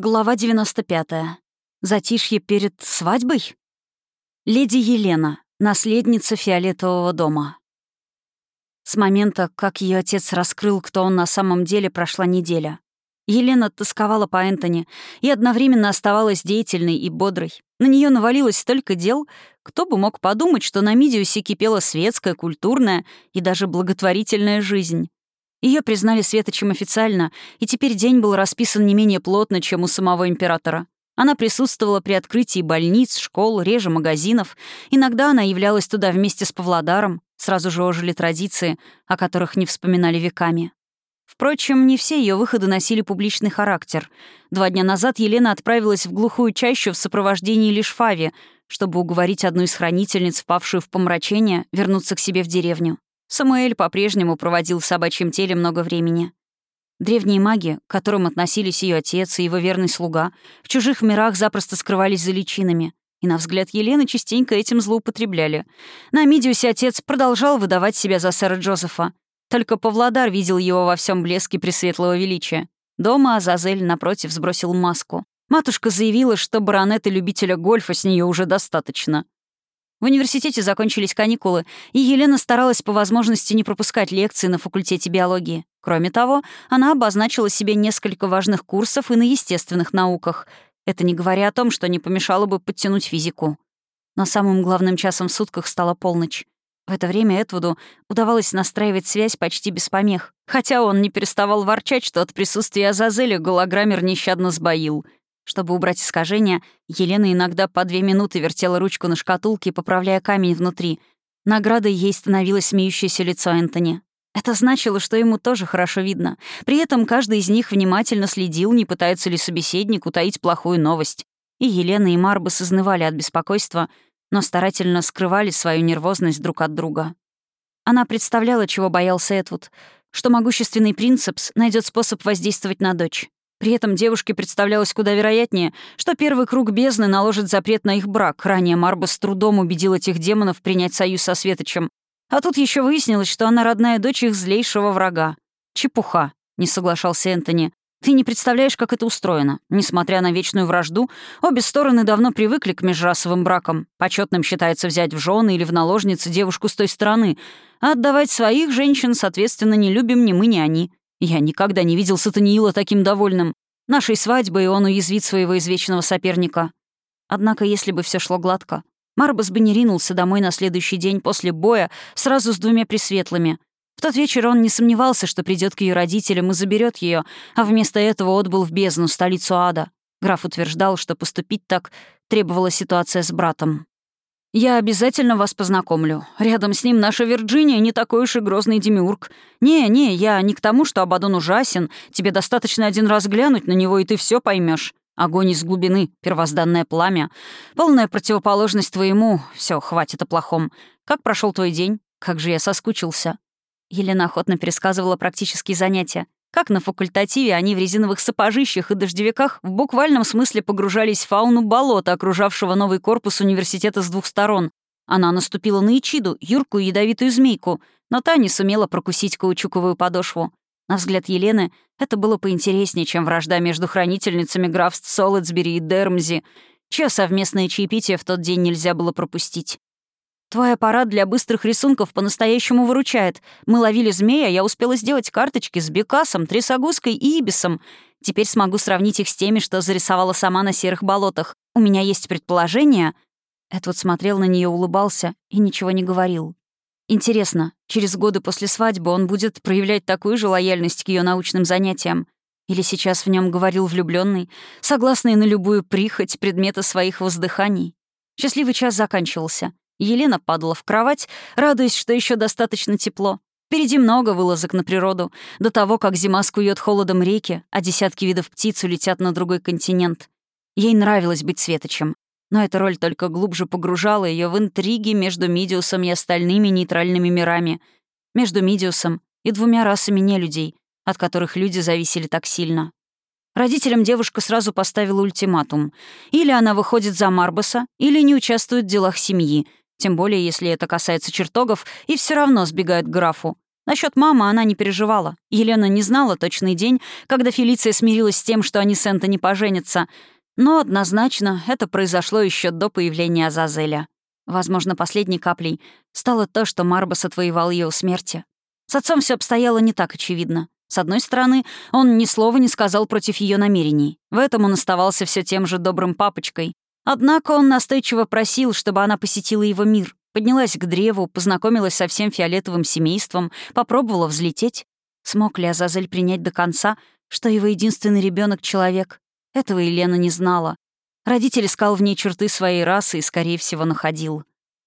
Глава 95. Затишье перед свадьбой? Леди Елена, наследница фиолетового дома. С момента, как ее отец раскрыл, кто он на самом деле, прошла неделя. Елена тосковала по Энтони и одновременно оставалась деятельной и бодрой. На нее навалилось столько дел, кто бы мог подумать, что на Мидиусе кипела светская, культурная и даже благотворительная жизнь. Ее признали светочем официально, и теперь день был расписан не менее плотно, чем у самого императора. Она присутствовала при открытии больниц, школ, реже магазинов. Иногда она являлась туда вместе с Павлодаром. Сразу же ожили традиции, о которых не вспоминали веками. Впрочем, не все ее выходы носили публичный характер. Два дня назад Елена отправилась в глухую чащу в сопровождении лишь Фави, чтобы уговорить одну из хранительниц, впавшую в помрачение, вернуться к себе в деревню. Самуэль по-прежнему проводил в собачьем теле много времени. Древние маги, к которым относились ее отец и его верный слуга, в чужих мирах запросто скрывались за личинами, и, на взгляд Елены, частенько этим злоупотребляли. На Мидиусе отец продолжал выдавать себя за сэра Джозефа. Только Павлодар видел его во всем блеске пресветлого величия. Дома Азазель, напротив, сбросил маску. Матушка заявила, что баронета любителя гольфа с нее уже достаточно. В университете закончились каникулы, и Елена старалась по возможности не пропускать лекции на факультете биологии. Кроме того, она обозначила себе несколько важных курсов и на естественных науках. Это не говоря о том, что не помешало бы подтянуть физику. Но самым главным часом в сутках стала полночь. В это время Этвуду удавалось настраивать связь почти без помех, хотя он не переставал ворчать, что от присутствия Азазеля голограммер нещадно сбоил — чтобы убрать искажения, Елена иногда по две минуты вертела ручку на шкатулке, поправляя камень внутри. Наградой ей становилось смеющееся лицо Энтони. Это значило, что ему тоже хорошо видно. При этом каждый из них внимательно следил, не пытается ли собеседник утаить плохую новость. И Елена, и Марба сознавали от беспокойства, но старательно скрывали свою нервозность друг от друга. Она представляла, чего боялся Этвуд, что могущественный принцепс найдет способ воздействовать на дочь. При этом девушке представлялось куда вероятнее, что первый круг бездны наложит запрет на их брак. Ранее Марба с трудом убедил этих демонов принять союз со Светочем. А тут еще выяснилось, что она родная дочь их злейшего врага. «Чепуха», — не соглашался Энтони. «Ты не представляешь, как это устроено. Несмотря на вечную вражду, обе стороны давно привыкли к межрасовым бракам. Почетным считается взять в жены или в наложницы девушку с той стороны, а отдавать своих женщин, соответственно, не любим ни мы, ни они. Я никогда не видел Сатаниила таким довольным. Нашей свадьбой он уязвит своего извечного соперника. Однако, если бы все шло гладко, Марбас бы не ринулся домой на следующий день после боя сразу с двумя пресветлыми. В тот вечер он не сомневался, что придет к ее родителям и заберет ее, а вместо этого отбыл в бездну, столицу ада. Граф утверждал, что поступить так требовала ситуация с братом. Я обязательно вас познакомлю. Рядом с ним наша Вирджиния не такой уж и грозный демиург. Не-не, я не к тому, что Абадон ужасен. Тебе достаточно один раз глянуть на него, и ты все поймешь. Огонь из глубины, первозданное пламя. Полная противоположность твоему. Все, хватит о плохом. Как прошел твой день? Как же я соскучился. Елена охотно пересказывала практические занятия. Как на факультативе они в резиновых сапожищах и дождевиках в буквальном смысле погружались в фауну болота, окружавшего новый корпус университета с двух сторон. Она наступила на Ичиду, юркую ядовитую змейку, но та не сумела прокусить каучуковую подошву. На взгляд Елены, это было поинтереснее, чем вражда между хранительницами графств Солидсбери и Дермзи, чье совместное чаепитие в тот день нельзя было пропустить. Твой аппарат для быстрых рисунков по-настоящему выручает. Мы ловили змея, я успела сделать карточки с бекасом, трясогузкой и ибисом. Теперь смогу сравнить их с теми, что зарисовала сама на серых болотах. У меня есть предположение...» Эдвард смотрел на нее, улыбался и ничего не говорил. Интересно, через годы после свадьбы он будет проявлять такую же лояльность к ее научным занятиям? Или сейчас в нем говорил влюбленный, согласный на любую прихоть предмета своих воздыханий? Счастливый час заканчивался. Елена падала в кровать, радуясь, что еще достаточно тепло. Впереди много вылазок на природу, до того, как зима скует холодом реки, а десятки видов птиц улетят на другой континент. Ей нравилось быть светочем, но эта роль только глубже погружала ее в интриги между Мидиусом и остальными нейтральными мирами, между Мидиусом и двумя расами нелюдей, от которых люди зависели так сильно. Родителям девушка сразу поставила ультиматум. Или она выходит за Марбаса, или не участвует в делах семьи — тем более, если это касается чертогов, и все равно сбегают к графу. Насчет мамы она не переживала. Елена не знала точный день, когда Фелиция смирилась с тем, что они с Энтони поженятся. Но однозначно это произошло еще до появления Азазеля. Возможно, последней каплей стало то, что Марбас отвоевал ее у смерти. С отцом все обстояло не так очевидно. С одной стороны, он ни слова не сказал против ее намерений. В этом он оставался все тем же добрым папочкой. Однако он настойчиво просил, чтобы она посетила его мир, Поднялась к древу, познакомилась со всем фиолетовым семейством, попробовала взлететь. Смог ли Азазель принять до конца, что его единственный ребенок человек? Этого Елена не знала. Родитель искал в ней черты своей расы и, скорее всего, находил.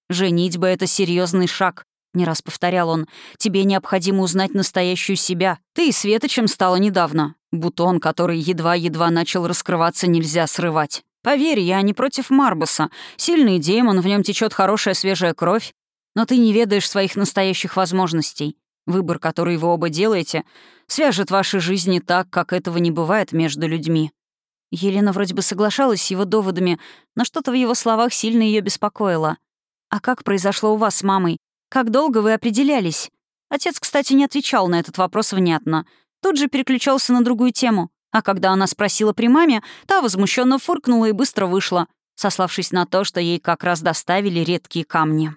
«Женитьба — это серьезный шаг», — не раз повторял он. «Тебе необходимо узнать настоящую себя. Ты и светочем стала недавно. Бутон, который едва-едва начал раскрываться, нельзя срывать. Поверь, я не против Марбуса. Сильный демон, в нем течет хорошая свежая кровь. Но ты не ведаешь своих настоящих возможностей. Выбор, который вы оба делаете, свяжет ваши жизни так, как этого не бывает между людьми». Елена вроде бы соглашалась с его доводами, но что-то в его словах сильно ее беспокоило. «А как произошло у вас с мамой? Как долго вы определялись?» Отец, кстати, не отвечал на этот вопрос внятно. Тут же переключался на другую тему. А когда она спросила при маме, та возмущенно фыркнула и быстро вышла, сославшись на то, что ей как раз доставили редкие камни.